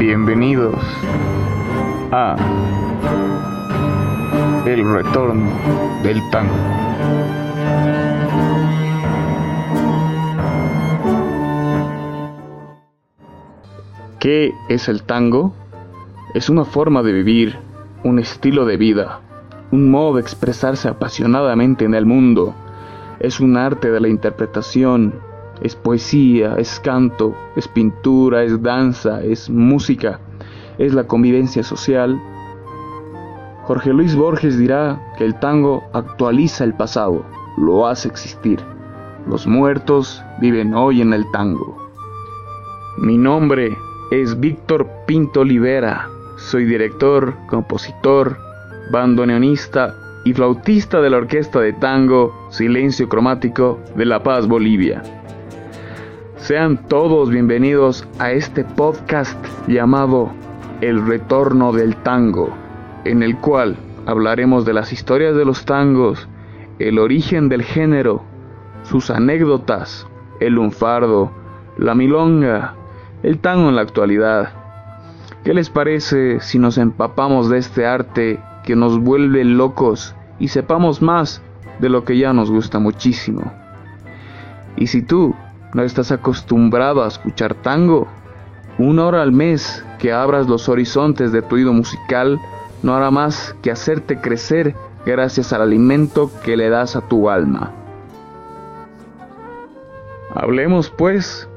Bienvenidos a El Retorno del Tango. ¿Qué es el tango? Es una forma de vivir, un estilo de vida, un modo de expresarse apasionadamente en el mundo. Es un arte de la interpretación, es poesía, es canto, es pintura, es danza, es música, es la convivencia social. Jorge Luis Borges dirá que el tango actualiza el pasado, lo hace existir. Los muertos viven hoy en el tango. Mi nombre es Víctor Pinto Olivera. Soy director, compositor, bandoneonista y flautista de la orquesta de tango Silencio Cromático de La Paz, Bolivia. Sean todos bienvenidos a este podcast llamado El Retorno del Tango, en el cual hablaremos de las historias de los tangos, el origen del género, sus anécdotas, el lunfardo, la milonga, el tango en la actualidad. ¿Qué les parece si nos empapamos de este arte que nos vuelve locos y sepamos más de lo que ya nos gusta muchísimo? Y si tú no estás acostumbrado a escuchar tango, una hora al mes que abras los horizontes de tu oído musical no hará más que hacerte crecer gracias al alimento que le das a tu alma. Hablemos pues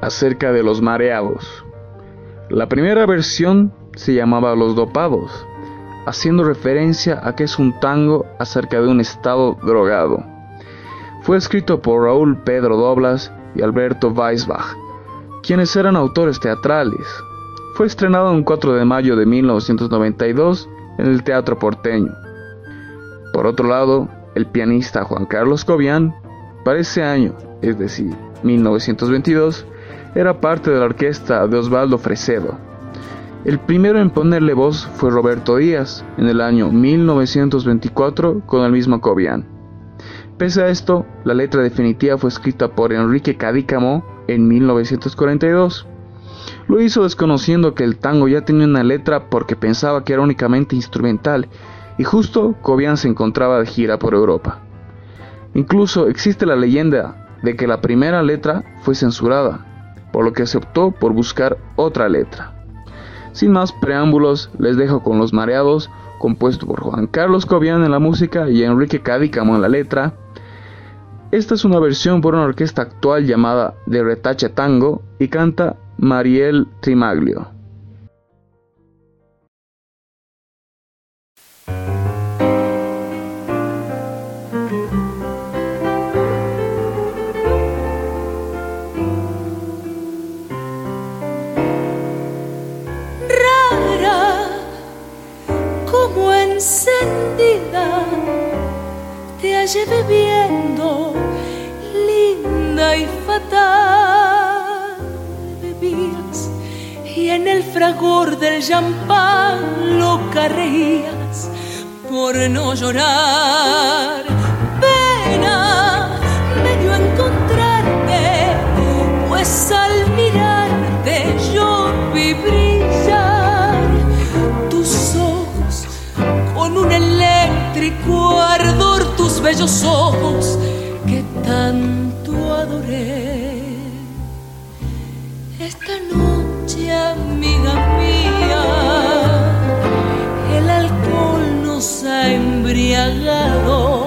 acerca de los mareados. La primera versión se llamaba Los Dopados, haciendo referencia a que es un tango acerca de un estado drogado. Fue escrito por Raúl Pedro Doblas y Alberto Weisbach, quienes eran autores teatrales. Fue estrenado el 4 de mayo de 1992 en el Teatro Porteño. Por otro lado, el pianista Juan Carlos Cobian, para ese año, es decir, 1922, era parte de la orquesta de Osvaldo Fresedo. El primero en ponerle voz fue Roberto Díaz en el año 1924 con el mismo Cobian. Pese a esto, la letra definitiva fue escrita por Enrique Cadícamo en 1942. Lo hizo desconociendo que el tango ya tenía una letra porque pensaba que era únicamente instrumental y justo Cobian se encontraba de gira por Europa. Incluso existe la leyenda de que la primera letra fue censurada, por lo que se optó por buscar otra letra. Sin más preámbulos, les dejo con Los Mareados, compuesto por Juan Carlos Cobian en la música y Enrique Cadícamo en la letra, esta es una versión por una orquesta actual llamada De Retache Tango y canta Mariel Trimaglio. Encendida te hallé bebiendo linda y fatal. Bebías y en el fragor del champán loca reías por no llorar bellos ojos que tanto adoré. Esta noche, amiga mía, el alcohol nos ha embriagado.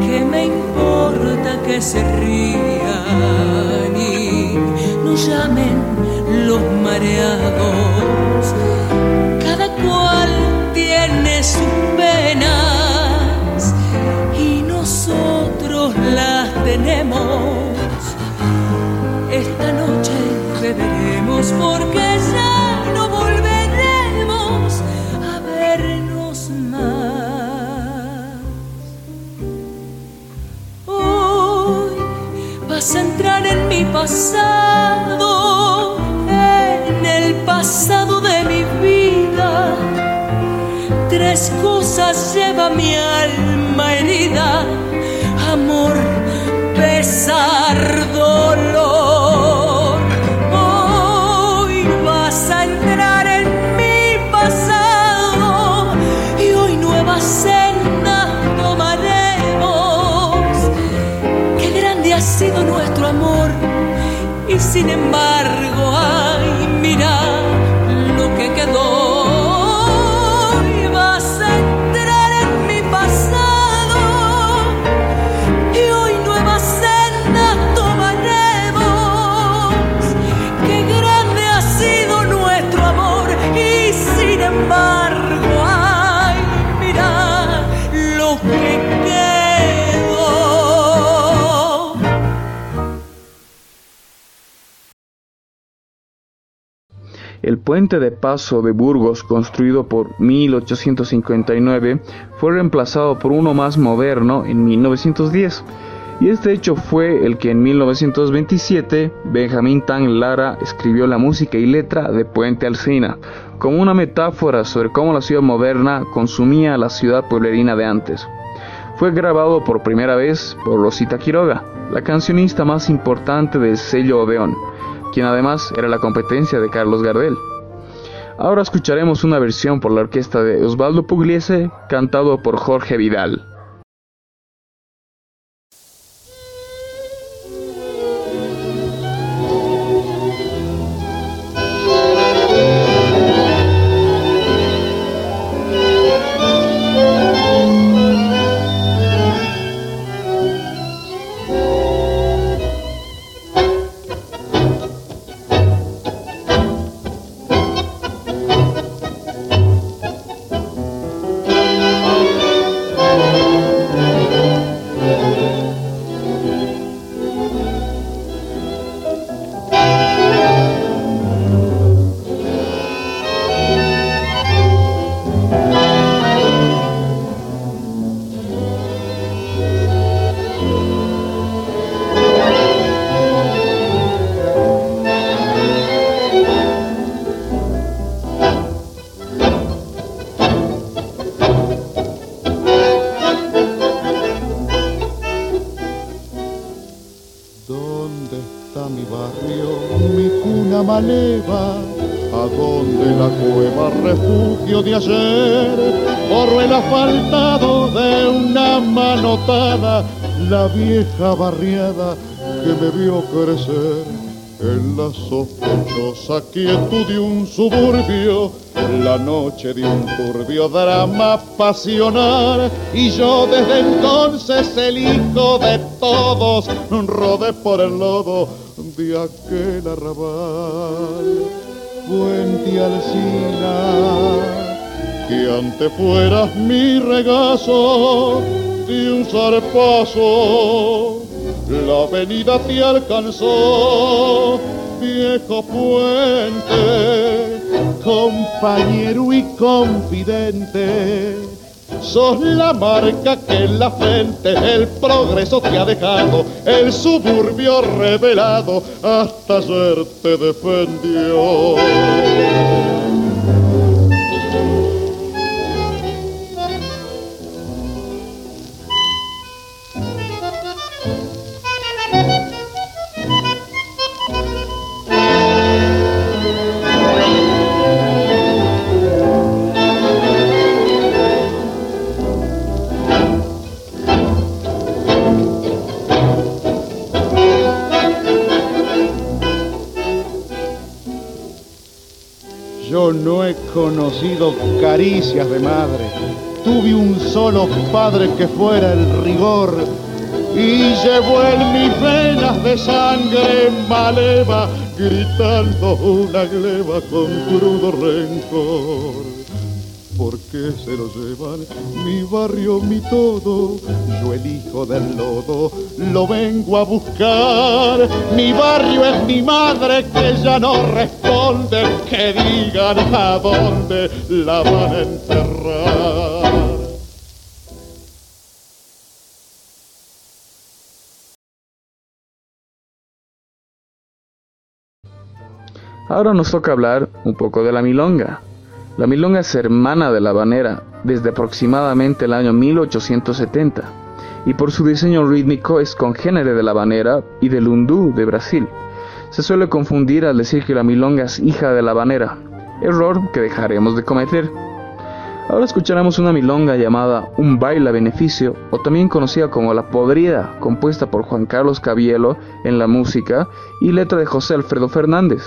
¿Qué me importa que se rían y nos llamen los mareados? Cada cual tiene sus Esta noche beberemos porque ya no volveremos a vernos más. Hoy vas a entrar en mi pasado, en el pasado de mi vida. Tres cosas lleva mi alma herida, dolor. Hoy vas a entrar en mi pasado y hoy nuevas sendas tomaremos. Qué grande ha sido nuestro amor y sin embargo puente de paso de Burgos, construido por 1859, fue reemplazado por uno más moderno en 1910, y este hecho fue el que en 1927 Benjamín Tan Lara escribió la música y letra de Puente Alsina, como una metáfora sobre cómo la ciudad moderna consumía la ciudad pueblerina de antes. Fue grabado por primera vez por Rosita Quiroga, la cancionista más importante del sello Odeón, quien además era la competencia de Carlos Gardel. Ahora escucharemos una versión por la orquesta de Osvaldo Pugliese, cantado por Jorge Vidal. La vieja barriada que me vio crecer. En la sospechosa quietud de un suburbio, la noche de un turbio drama pasional, y yo desde entonces el hijo de todos, rodé por el lodo de aquel arrabal. Fuente Alcina, que antes fueras mi regazo de un zarpazo la avenida te alcanzó, viejo puente, compañero y confidente. Sos la marca que en la frente el progreso te ha dejado, el suburbio revelado hasta ayer te defendió. Conocido caricias de madre. Tuve un solo padre que fuera el rigor y llevó en mis venas de sangre maleva, gritando una gleba con crudo rencor. ¿Por qué se lo llevan? Mi barrio, mi todo, yo el hijo del lodo, lo vengo a buscar. Mi barrio es mi madre que ya no responde, que digan a dónde la van a enterrar. Ahora nos toca hablar un poco de la milonga. La milonga es hermana de la habanera desde aproximadamente el año 1870 y por su diseño rítmico es congénere de la habanera y del undú de Brasil. Se suele confundir al decir que la milonga es hija de la habanera, error que dejaremos de cometer. Ahora escucharemos una milonga llamada Un baile a beneficio, o también conocida como La Podrida, compuesta por Juan Carlos Cabielo en la música y letra de José Alfredo Fernández.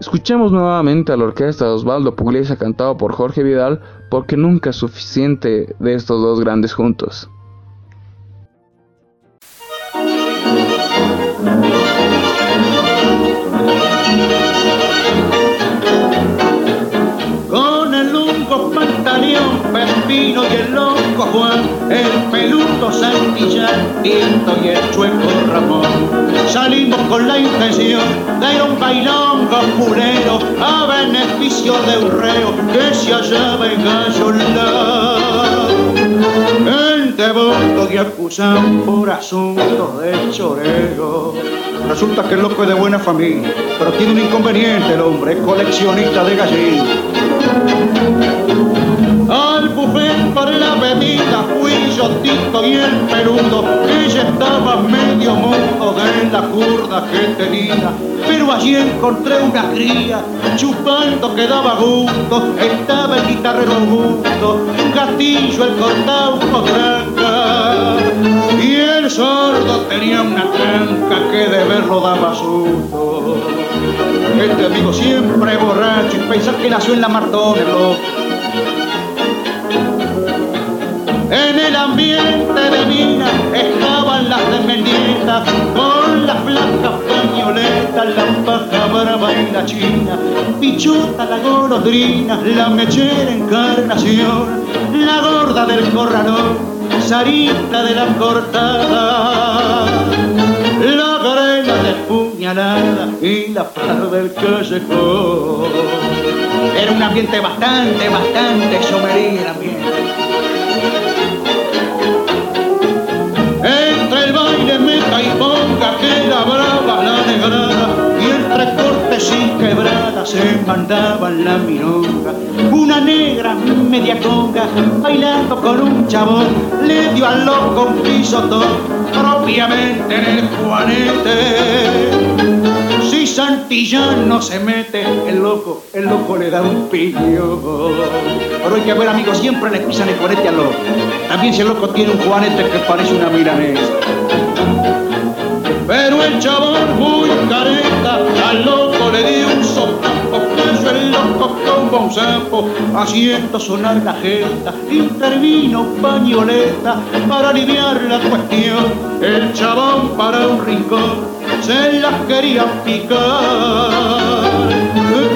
Escuchemos nuevamente a la orquesta de Osvaldo Pugliese cantado por Jorge Vidal, porque nunca es suficiente de estos dos grandes juntos. Pepino y el loco Juan, el peludo Santillán, Tinto y el chueco Ramón. Salimos con la intención de un bailongo pulero a beneficio de un reo que se hallaba en Gallola. El devoto de acusado por asunto de chorero. Resulta que el loco es de buena familia, pero tiene un inconveniente el hombre, es coleccionista de gallinas. Al buffet para la bebida fui yo Tito y el peludo, ella estaba medio mundo de la curda que tenía. Pero allí encontré una cría, chupando que daba gusto, estaba el guitarrero Augusto, un gatillo, el cortado, potranca. Y el sordo tenía una tranca que de verlo daba susto. Este amigo siempre borracho y pensar que nació en la Martona, en el ambiente de mina estaban las desmendientas con las blancas pañoletas, la paja brava y la china, pichuta la golondrina, la mechera encarnación, la gorda del corralón, sarita de la cortada, la grela de puñalada y la par del callejón. Era un ambiente bastante, bastante somería el ambiente. Y entre cortes y quebradas se mandaban la milonga. Una negra media conga bailando con un chabón le dio al loco un pisotón propiamente en el juanete. Si Santillán no se mete, el loco, el loco le da un pillo. Pero hay que ver, amigos, siempre le pisan el juanete al loco. También si el loco tiene un juanete que parece una milanesa. Pero el chabón muy careta al loco le dio un sopapo, puso el loco como un sapo, haciendo sonar la jeta, intervino pañoleta para aliviar la cuestión. El chabón para un rincón se las quería picar,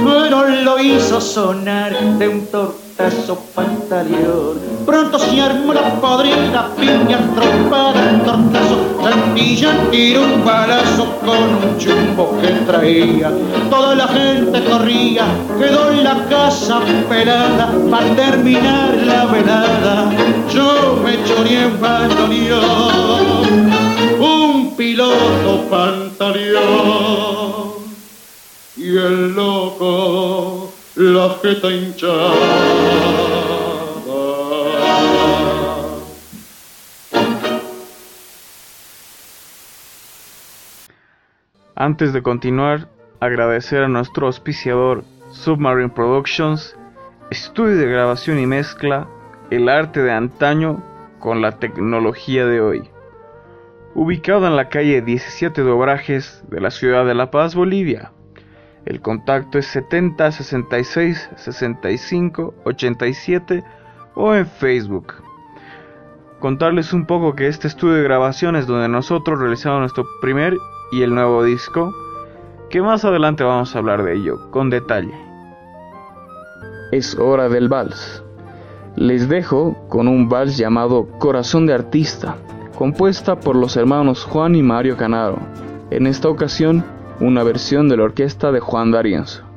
pero lo hizo sonar de un torto eso pantaleón. Pronto se armó la podrida, piña trompada, tortazo, Santilla tiró un balazo con un chumbo que traía. Toda la gente corría, quedó en la casa pelada para terminar la velada. Yo me choré un bandoneón, un piloto pantaleón y el loco la jeta hinchada. Antes de continuar, agradecer a nuestro auspiciador Submarine Productions, estudio de grabación y mezcla, el arte de antaño con la tecnología de hoy. Ubicado en la calle 17 de de la ciudad de La Paz, Bolivia. El contacto es 70 66 65 87 o en Facebook. Contarles un poco que este estudio de grabación es donde nosotros realizamos nuestro primer y el nuevo disco, que más adelante vamos a hablar de ello con detalle. Es hora del vals. Les dejo con un vals llamado Corazón de Artista, compuesta por los hermanos Juan y Mario Canaro. En esta ocasión una versión de la orquesta de Juan D'Arienzo.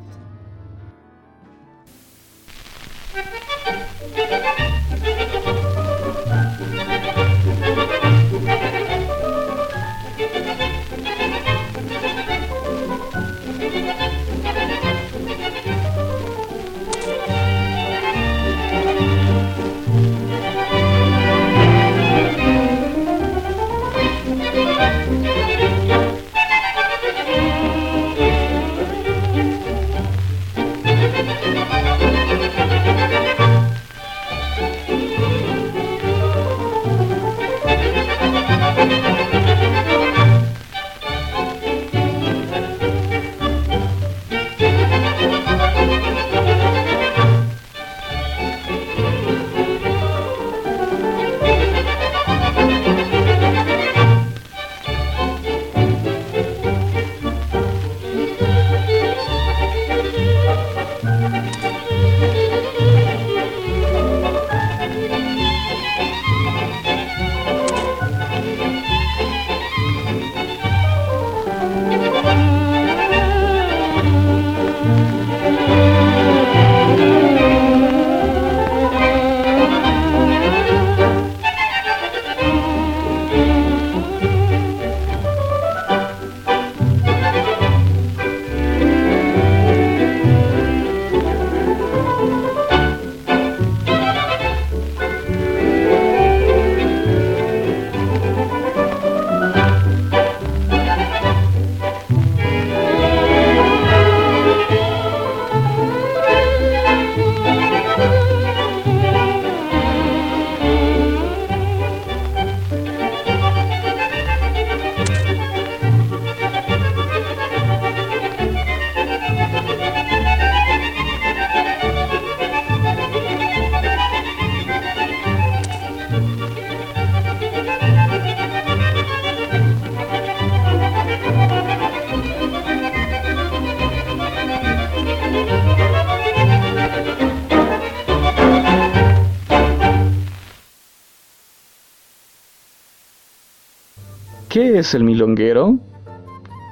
¿Qué es el milonguero?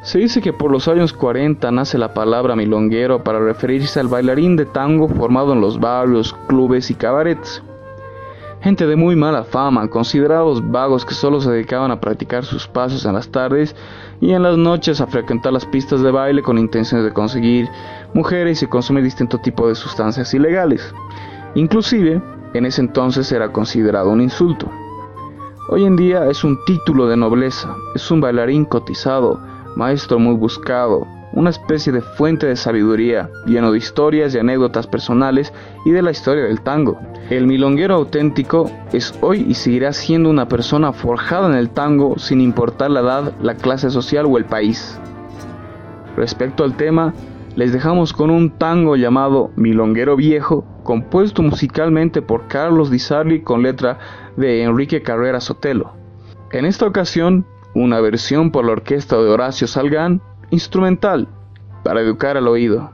Se dice que por los años 40 nace la palabra milonguero para referirse al bailarín de tango formado en los barrios, clubes y cabarets. Gente de muy mala fama, considerados vagos que solo se dedicaban a practicar sus pasos en las tardes y en las noches a frecuentar las pistas de baile con intenciones de conseguir mujeres y consumir distinto tipo de sustancias ilegales. Inclusive, en ese entonces era considerado un insulto. Hoy en día es un título de nobleza, es un bailarín cotizado, maestro muy buscado, una especie de fuente de sabiduría, lleno de historias y anécdotas personales y de la historia del tango. El milonguero auténtico es hoy y seguirá siendo una persona forjada en el tango sin importar la edad, la clase social o el país. Respecto al tema, les dejamos con un tango llamado Milonguero Viejo, compuesto musicalmente por Carlos Di Sarli con letra de Enrique Carrera Sotelo. En esta ocasión una versión por la orquesta de Horacio Salgán, instrumental, para educar al oído.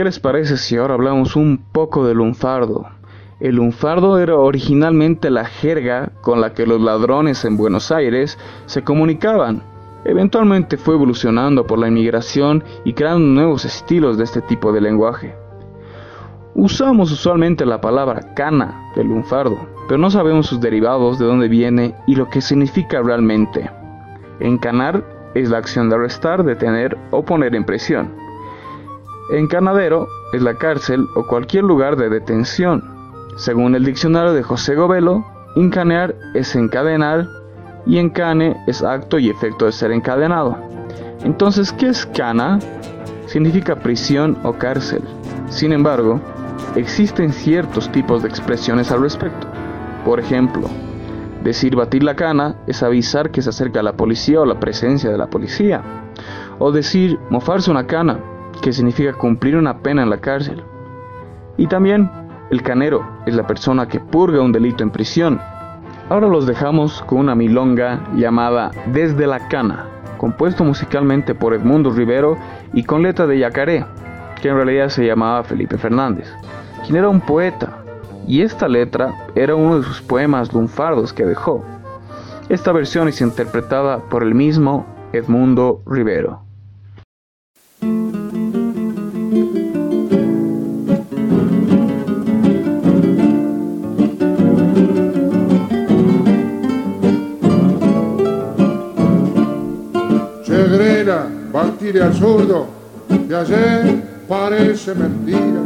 ¿Qué les parece si ahora hablamos un poco del lunfardo? El lunfardo era originalmente la jerga con la que los ladrones en Buenos Aires se comunicaban. Eventualmente fue evolucionando por la inmigración y creando nuevos estilos de este tipo de lenguaje. Usamos usualmente la palabra cana del lunfardo, pero no sabemos sus derivados, de dónde viene y lo que significa realmente. Encanar es la acción de arrestar, detener o poner en prisión. Encanadero es la cárcel o cualquier lugar de detención. Según el diccionario de José Govelo, encanear es encadenar y encane es acto y efecto de ser encadenado. Entonces, ¿qué es cana? Significa prisión o cárcel. Sin embargo, existen ciertos tipos de expresiones al respecto. Por ejemplo, decir batir la cana es avisar que se acerca la policía o la presencia de la policía. O decir mofarse una cana, que significa cumplir una pena en la cárcel. Y también el canero es la persona que purga un delito en prisión. Ahora los dejamos con una milonga llamada Desde la Cana, compuesto musicalmente por Edmundo Rivero y con letra de Yacaré, que en realidad se llamaba Felipe Fernández, quien era un poeta, y esta letra era uno de sus poemas lunfardos que dejó. Esta versión es interpretada por el mismo Edmundo Rivero. Batir al zurdo, de ayer parece mentira.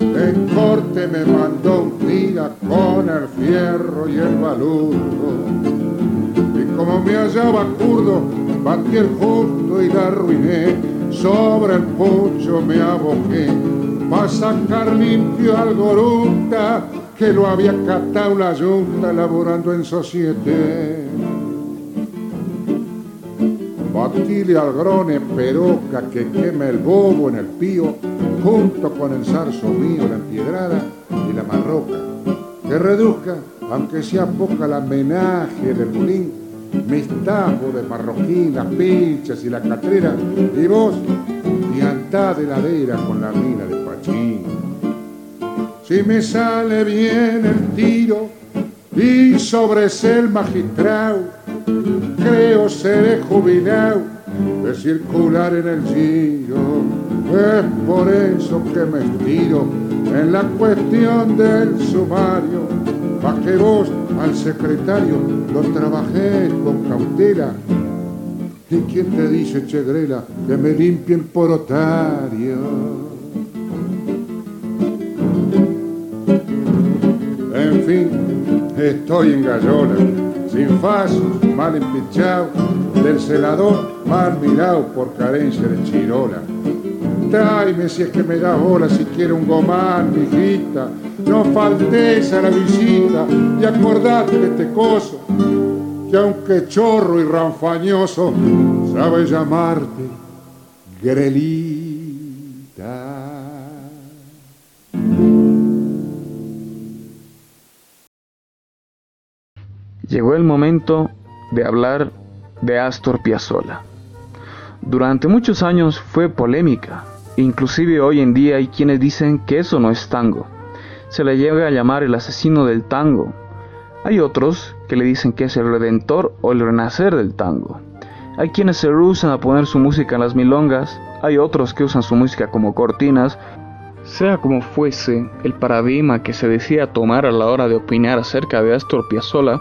En corte me mandó un día con el fierro y el baludo. Y como me hallaba curdo, batí el justo y la arruiné. Sobre el pucho me aboqué, pa' sacar limpio al goruta que lo había catado la yunta laborando en societe. Batile al grone peroca que queme el bobo en el pío, junto con el zarzo mío, la empiedrada y la marroca, que reduzca, aunque sea poca la menaje del mulín, mis tapos de marroquín, las pinchas y la catrera, y vos, diantá de ladera con la mina de pachín. Si me sale bien el tiro y sobre el magistrado, creo seré jubilado de circular en el giro. Es por eso que me estiro en la cuestión del sumario, pa' que vos al secretario lo trabajé con cautela. ¿Y quién te dice, Chegrela, que me limpien por otario? En fin, estoy en Gallola, sin faz, mal empinchado, del celador mal mirado por carencia de chirola. Tráeme si es que me da bola, si quiere un gomán, mijita. No faltes a la visita y acordate de este coso, que aunque chorro y ranfañoso, sabe llamarte Grelita. Llegó el momento de hablar de Astor Piazzolla. Durante muchos años fue polémica, inclusive hoy en día hay quienes dicen que eso no es tango. Se le llega a llamar el asesino del tango. Hay otros que le dicen que es el redentor o el renacer del tango. Hay quienes se rehusan a poner su música en las milongas, hay otros que usan su música como cortinas. Sea como fuese, el paradigma que se decía tomar a la hora de opinar acerca de Astor Piazzolla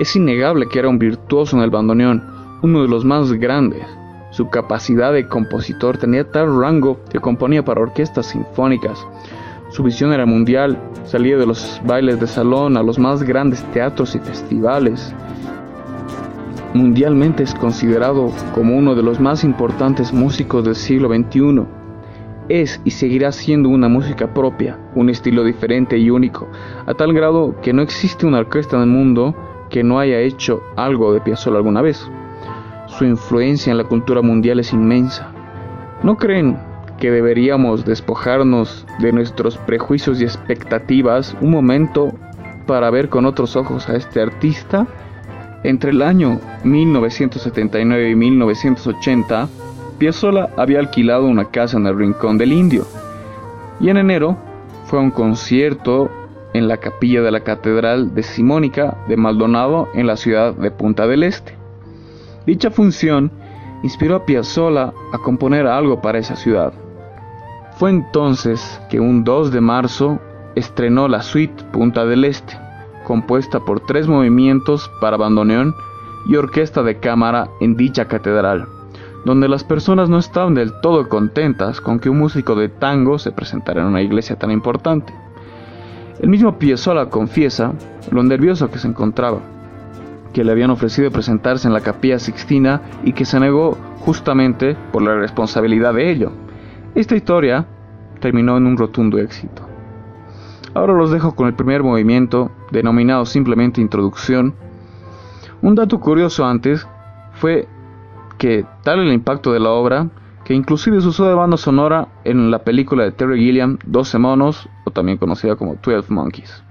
es innegable que era un virtuoso en el bandoneón, uno de los más grandes. Su capacidad de compositor tenía tal rango que componía para orquestas sinfónicas. Su visión era mundial, salía de los bailes de salón a los más grandes teatros y festivales. Mundialmente es considerado como uno de los más importantes músicos del siglo XXI. Es y seguirá siendo una música propia, un estilo diferente y único, a tal grado que no existe una orquesta en el mundo que no haya hecho algo de Piazzolla alguna vez. Su influencia en la cultura mundial es inmensa. ¿No creen que deberíamos despojarnos de nuestros prejuicios y expectativas un momento para ver con otros ojos a este artista? Entre el año 1979 y 1980, Piazzolla había alquilado una casa en el Rincón del Indio. Y en enero fue a un concierto en la capilla de la Catedral de Simónica de Maldonado en la ciudad de Punta del Este. Dicha función inspiró a Piazzolla a componer algo para esa ciudad. Fue entonces que un 2 de marzo estrenó la suite Punta del Este, compuesta por tres movimientos para bandoneón y orquesta de cámara en dicha catedral, donde las personas no estaban del todo contentas con que un músico de tango se presentara en una iglesia tan importante. El mismo Piazzolla confiesa lo nervioso que se encontraba, que le habían ofrecido presentarse en la capilla Sixtina y que se negó justamente por la responsabilidad de ello. Esta historia terminó en un rotundo éxito. Ahora los dejo con el primer movimiento, denominado simplemente Introducción. Un dato curioso antes fue que tal el impacto de la obra, que inclusive se usó de banda sonora en la película de Terry Gilliam, 12 monos, o también conocida como 12 Monkeys.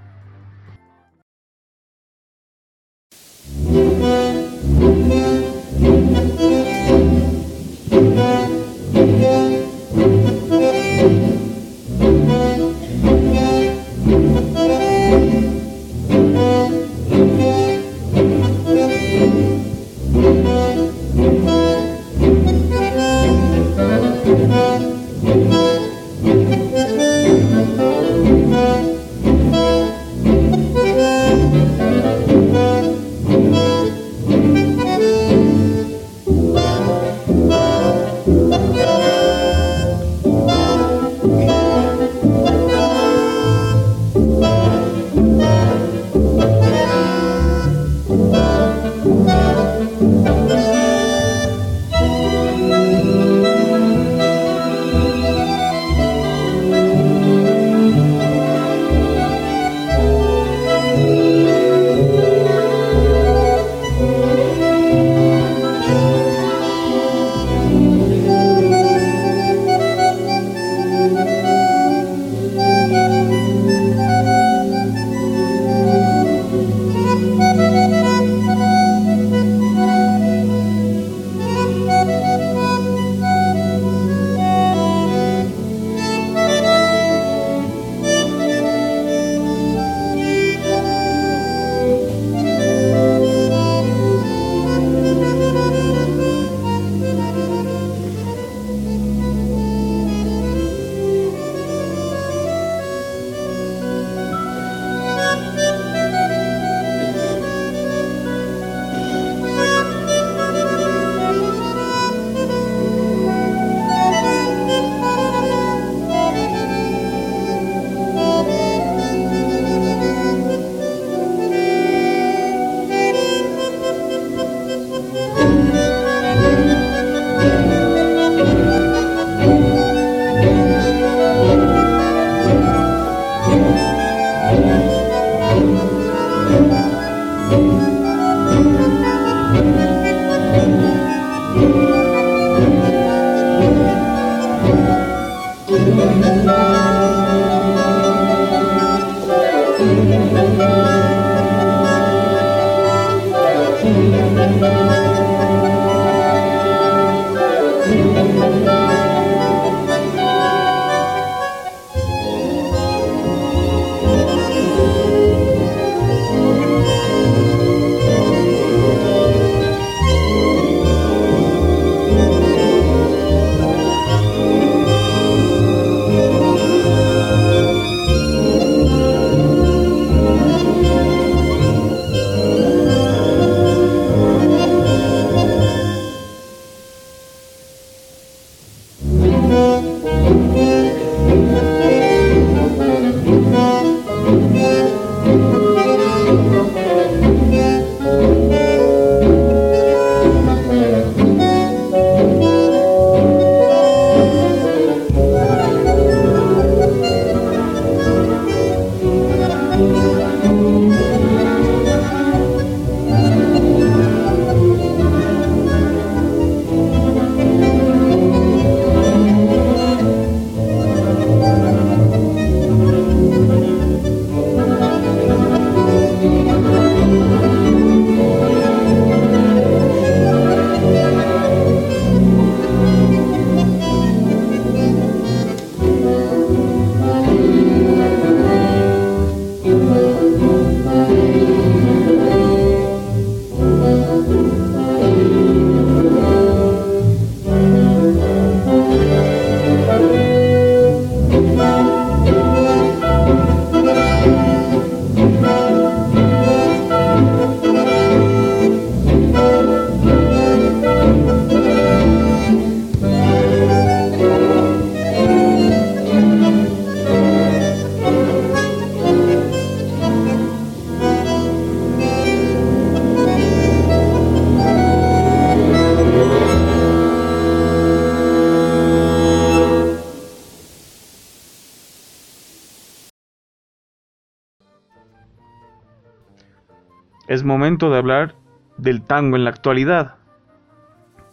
Momento de hablar del tango en la actualidad.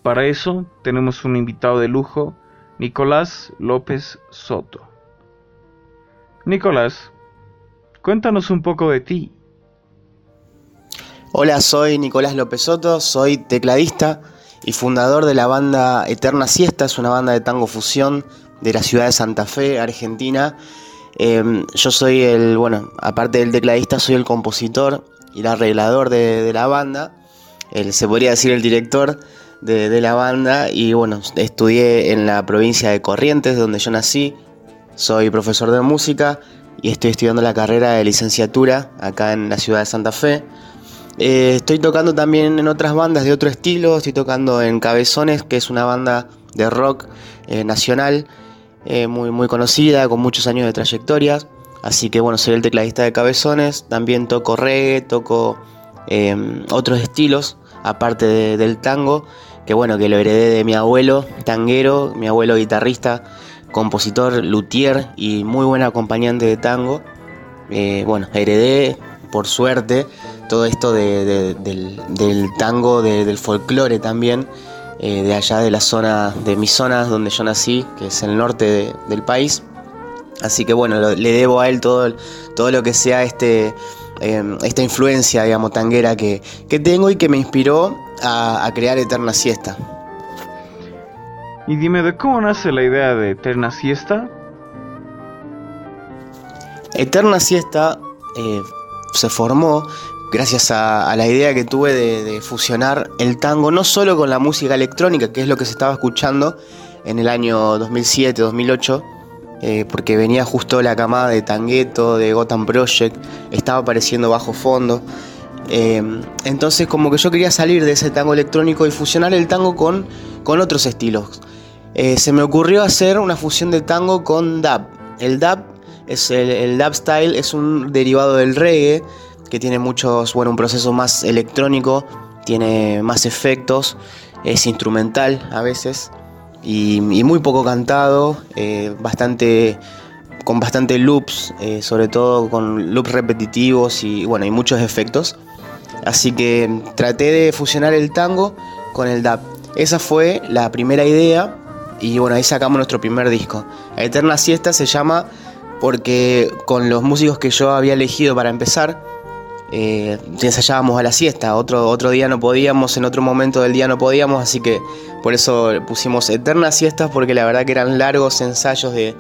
Para eso tenemos un invitado de lujo, Nicolás López Soto. Nicolás, cuéntanos un poco de ti. Hola, soy Nicolás López Soto, soy tecladista y fundador de la banda Eterna Siesta, es una banda de tango fusión de la ciudad de Santa Fe, Argentina. Em, yo soy el, bueno, aparte del tecladista, soy el compositor y el arreglador de, la banda, el, se podría decir el director de, la banda y bueno, estudié en la provincia de Corrientes, donde yo nací, soy profesor de música y estoy estudiando la carrera de licenciatura acá en la ciudad de Santa Fe. Eh, estoy tocando también en otras bandas de otro estilo, estoy tocando en Cabezones, que es una banda de rock eh, nacional eh, muy, muy conocida, con muchos años de trayectoria. Así que bueno, soy el tecladista de Cabezones, también toco reggae, toco em, otros estilos, aparte del tango, que bueno, que lo heredé de mi abuelo tanguero, mi abuelo guitarrista, compositor, luthier y muy buen acompañante de tango. bueno, heredé, por suerte, todo esto del, tango, del folclore también, eh, de allá de la zona, de mis zonas donde yo nací, que es el norte del país. Así que bueno, le debo a él todo, todo lo que sea este, em, esta influencia, digamos, tanguera que, tengo y que me inspiró a, a crear Eterna Siesta. Y dime, ¿de cómo nace la idea de Eterna Siesta? Eterna Siesta eh, se formó gracias a, la idea que tuve de, fusionar el tango no solo con la música electrónica, que es lo que se estaba escuchando en el año 2007-2008, eh, porque venía justo la camada de Tangueto, de Gotham Project, estaba apareciendo bajo fondo. Eh, entonces como que yo quería salir de ese tango electrónico y fusionar el tango con, con otros estilos. Eh, se me ocurrió hacer una fusión de tango con dub. El dub es el, dub style es un derivado del reggae que tiene muchos, bueno, un proceso más electrónico, tiene más efectos, es instrumental a veces y, muy poco cantado, eh, bastante con bastante loops, eh, sobre todo con loops repetitivos y bueno, y muchos efectos. Así que traté de fusionar el tango con el dub. Esa fue la primera idea y bueno, ahí sacamos nuestro primer disco. Eterna Siesta se llama porque con los músicos que yo había elegido para empezar, eh, ensayábamos a la siesta, otro, otro día no podíamos, en otro momento del día no podíamos, así que por eso pusimos eternas siestas, porque la verdad que eran largos ensayos de,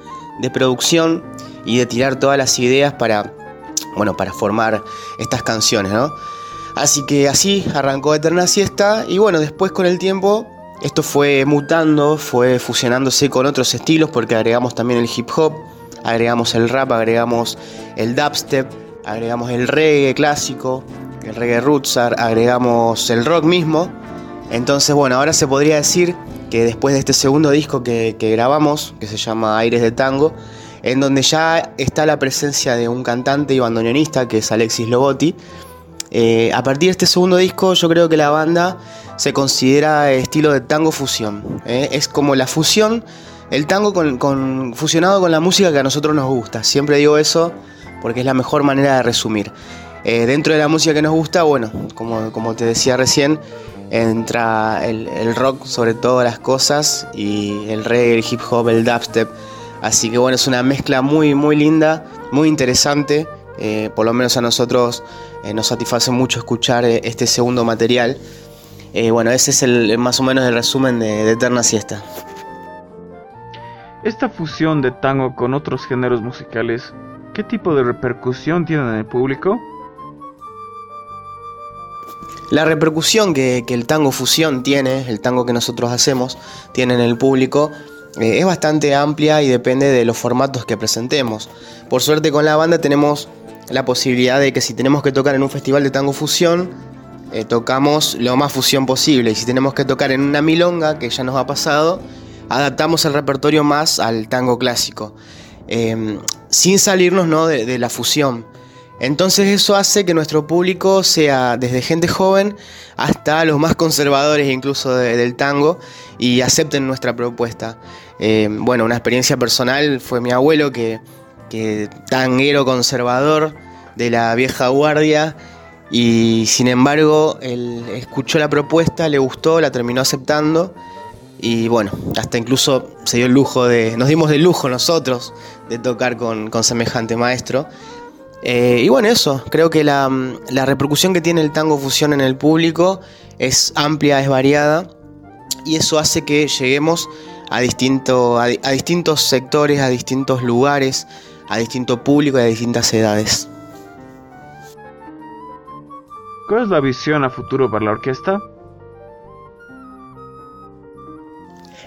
producción y de tirar todas las ideas para, bueno, para formar estas canciones, ¿no? Así que así arrancó Eterna Siesta y bueno, después con el tiempo esto fue mutando, fue fusionándose con otros estilos porque agregamos también el hip hop, agregamos el rap, agregamos el dubstep, agregamos el reggae clásico, el reggae roots, agregamos el rock mismo. Entonces, bueno, ahora se podría decir que después de este segundo disco que, grabamos, que se llama Aires de Tango, en donde ya está la presencia de un cantante y bandoneonista que es Alexis Lobotti, eh, a partir de este segundo disco yo creo que la banda se considera estilo de tango fusión. ¿eh? Es como la fusión, el tango con, fusionado con la música que a nosotros nos gusta. Siempre digo eso porque es la mejor manera de resumir. Eh, dentro de la música que nos gusta, bueno, como, como te decía recién, entra el, rock sobre todas las cosas y el reggae, el hip hop, el dubstep. Así que bueno, es una mezcla muy, muy linda, muy interesante. Eh, por lo menos a nosotros eh, nos satisface mucho escuchar este segundo material. bueno, ese es el, más o menos el resumen de, de Eterna Siesta. Esta fusión de tango con otros géneros musicales ¿Qué tipo de repercusión tiene en el público? La repercusión que, el tango fusión tiene, el tango que nosotros hacemos, tiene en el público, eh, es bastante amplia y depende de los formatos que presentemos. Por suerte con la banda tenemos la posibilidad de que si tenemos que tocar en un festival de tango fusión, eh, tocamos lo más fusión posible. Y si tenemos que tocar en una milonga, que ya nos ha pasado, adaptamos el repertorio más al tango clásico. Em, sin salirnos ¿no? de, la fusión. Entonces eso hace que nuestro público sea desde gente joven hasta los más conservadores incluso del tango y acepten nuestra propuesta. Em, bueno, una experiencia personal fue mi abuelo que, que tanguero conservador de la vieja guardia, y sin embargo él escuchó la propuesta, le gustó, la terminó aceptando y bueno, hasta incluso se dio el lujo de, nos dimos el lujo nosotros de tocar con, semejante maestro. Eh, y bueno, eso, creo que la, repercusión que tiene el tango fusión en el público es amplia, es variada y eso hace que lleguemos a, a distintos sectores, a distintos lugares, a distinto público y a distintas edades. ¿Cuál es la visión a futuro para la orquesta?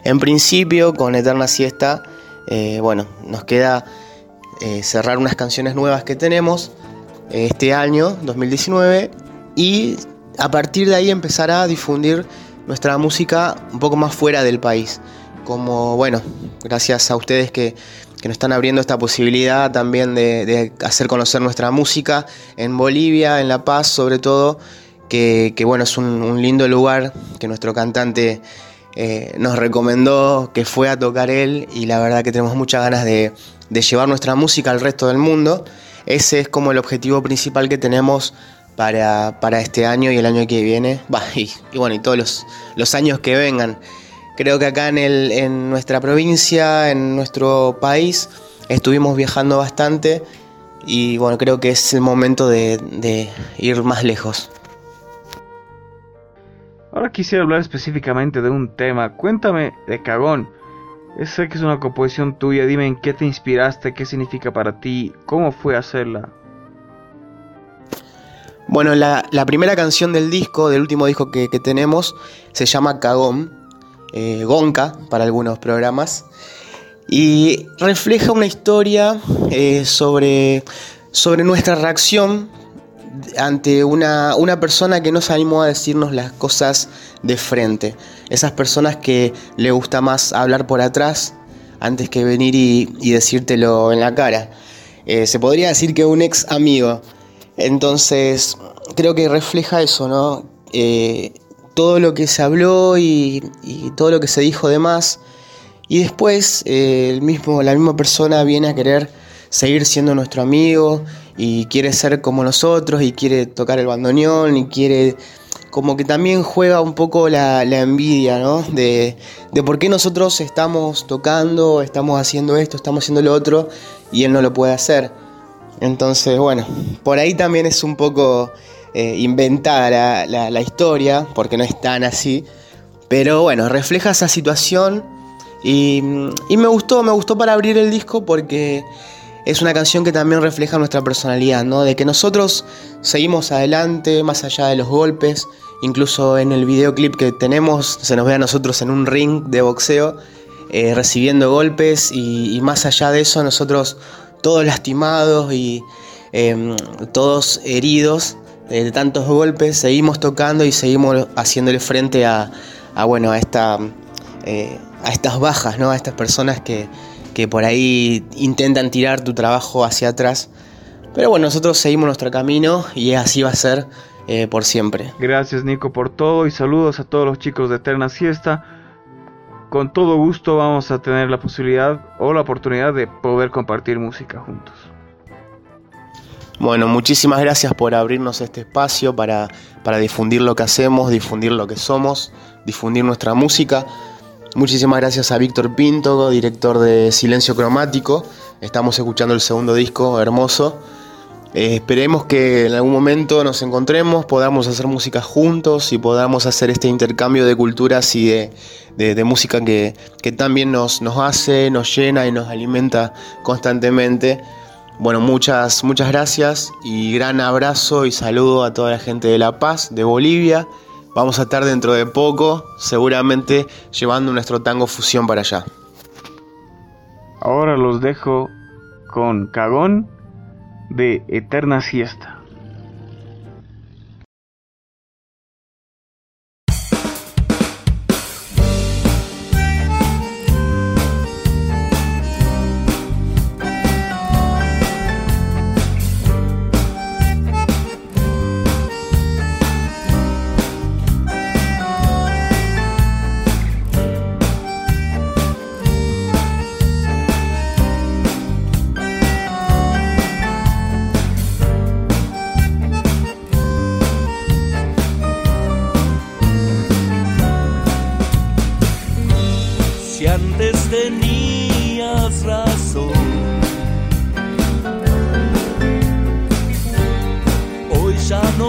En principio, con Eterna Siesta, eh, bueno, nos queda eh, cerrar unas canciones nuevas que tenemos eh, este año, 2019, y a partir de ahí empezar a difundir nuestra música un poco más fuera del país. Como, bueno, gracias a ustedes que que nos están abriendo esta posibilidad también de, hacer conocer nuestra música en Bolivia, en La Paz sobre todo, que, bueno, es un, lindo lugar que nuestro cantante eh, nos recomendó que fue a tocar él y la verdad que tenemos muchas ganas de, llevar nuestra música al resto del mundo. Ese es como el objetivo principal que tenemos para, este año y el año que viene, y, bueno, y todos los, años que vengan. Creo que acá en, nuestra provincia, en nuestro país, estuvimos viajando bastante y bueno, creo que es el momento de, ir más lejos. Ahora quisiera hablar específicamente de un tema. Cuéntame de Cagón. Sé que es una composición tuya. Dime en qué te inspiraste, qué significa para ti, cómo fue hacerla. Bueno, la, primera canción del disco, del último disco que, que tenemos, se llama Cagón eh, Gonca para algunos programas, y refleja una historia eh, sobre, sobre nuestra reacción ante una, persona que no se animó a decirnos las cosas de frente. Esas personas que le gusta más hablar por atrás antes que venir y, decírtelo en la cara. Eh, se podría decir que un ex amigo. Entonces, creo que refleja eso, ¿no? todo lo que se habló y, todo lo que se dijo de más. Y después eh, el mismo, la misma persona viene a querer seguir siendo nuestro amigo y quiere ser como nosotros y quiere tocar el bandoneón y quiere como que también juega un poco la, envidia, ¿no? De, de, por qué nosotros estamos tocando, estamos haciendo esto, estamos haciendo lo otro y él no lo puede hacer. Entonces, bueno, por ahí también es un poco eh, inventada la, historia, porque no es tan así. Pero bueno, refleja esa situación y, me gustó, me gustó para abrir el disco porque es una canción que también refleja nuestra personalidad, ¿no? De que nosotros seguimos adelante más allá de los golpes. Incluso en el videoclip que tenemos se nos ve a nosotros en un ring de boxeo eh, recibiendo golpes y, más allá de eso nosotros todos lastimados y em, todos heridos de tantos golpes, seguimos tocando y seguimos haciéndole frente a, bueno, a, esta, eh, a estas bajas, ¿no? a estas personas que, por ahí intentan tirar tu trabajo hacia atrás. Pero bueno, nosotros seguimos nuestro camino y así va a ser eh, por siempre. Gracias Nico por todo y saludos a todos los chicos de Eterna Siesta. Con todo gusto vamos a tener la posibilidad o la oportunidad de poder compartir música juntos. Bueno, muchísimas gracias por abrirnos este espacio para, difundir lo que hacemos, difundir lo que somos, difundir nuestra música. Muchísimas gracias a Víctor Pinto, director de Silencio Cromático. Estamos escuchando el segundo disco, hermoso. Eh, esperemos que en algún momento nos encontremos, podamos hacer música juntos y podamos hacer este intercambio de culturas y de, música que, también nos, nos hace, nos llena y nos alimenta constantemente. Bueno, muchas, muchas gracias y gran abrazo y saludo a toda la gente de La Paz, de Bolivia. Vamos a estar dentro de poco, seguramente llevando nuestro tango fusión para allá. Ahora los dejo con Cagón de Eterna Siesta.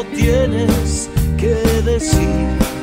No tienes que decir.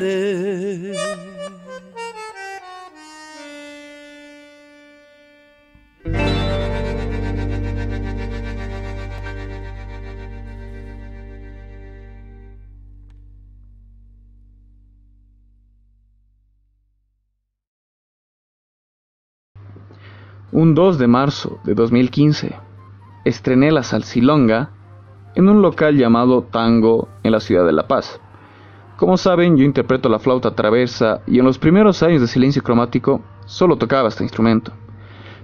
Un 2 de marzo de 2015, estrené la salsilonga en un local llamado Tango en la ciudad de La Paz. Como saben, yo interpreto la flauta traversa y en los primeros años de silencio cromático solo tocaba este instrumento.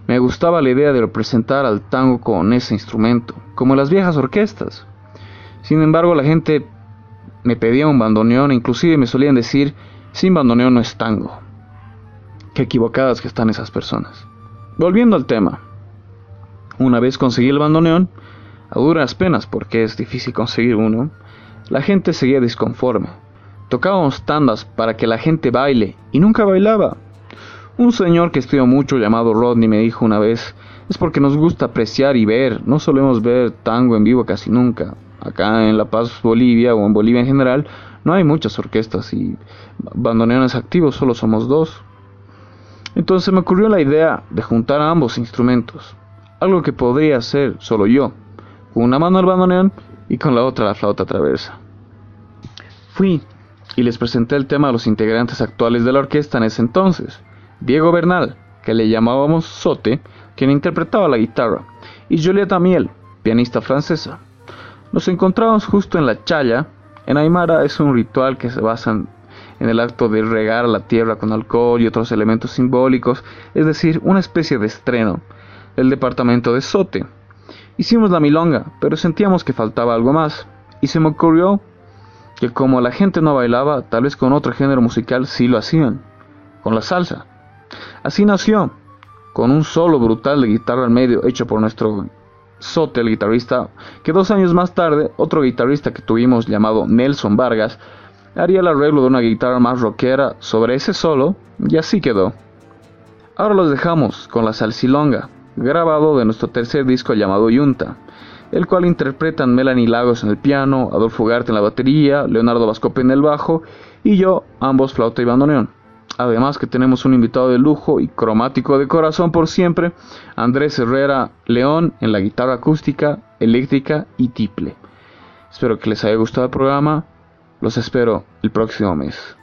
Me gustaba la idea de representar al tango con ese instrumento, como en las viejas orquestas. Sin embargo, la gente me pedía un bandoneón e inclusive me solían decir, sin bandoneón no es tango. Qué equivocadas que están esas personas. Volviendo al tema. Una vez conseguí el bandoneón, a duras penas porque es difícil conseguir uno, la gente seguía disconforme. Tocábamos tandas para que la gente baile y nunca bailaba. Un señor que estudió mucho llamado Rodney me dijo una vez, es porque nos gusta apreciar y ver, no solemos ver tango en vivo casi nunca. Acá en La Paz, Bolivia o en Bolivia en general, no hay muchas orquestas y bandoneones activos, solo somos dos. Entonces me ocurrió la idea de juntar ambos instrumentos, algo que podría hacer solo yo, con una mano el bandoneón y con la otra la flauta traversa. Fui y les presenté el tema a los integrantes actuales de la orquesta en ese entonces, Diego Bernal, que le llamábamos Sote, quien interpretaba la guitarra, y Julieta Miel, pianista francesa. Nos encontramos justo en la chaya. En Aymara es un ritual que se basa en, el acto de regar la tierra con alcohol y otros elementos simbólicos, es decir, una especie de estreno del departamento de Sote. Hicimos la milonga, pero sentíamos que faltaba algo más, y se me ocurrió que como la gente no bailaba, tal vez con otro género musical sí lo hacían, con la salsa. Así nació, con un solo brutal de guitarra al medio hecho por nuestro Sote, el guitarrista, que dos años más tarde, otro guitarrista que tuvimos llamado Nelson Vargas, haría el arreglo de una guitarra más rockera sobre ese solo, y así quedó. Ahora los dejamos con la salsilonga, grabado de nuestro tercer disco llamado Yunta, el cual interpretan Melanie Lagos en el piano, Adolfo Garte en la batería, Leonardo Vascope en el bajo y yo, ambos flauta y bandoneón. Además que tenemos un invitado de lujo y cromático de corazón por siempre, Andrés Herrera León en la guitarra acústica, eléctrica y tiple. Espero que les haya gustado el programa. Los espero el próximo mes.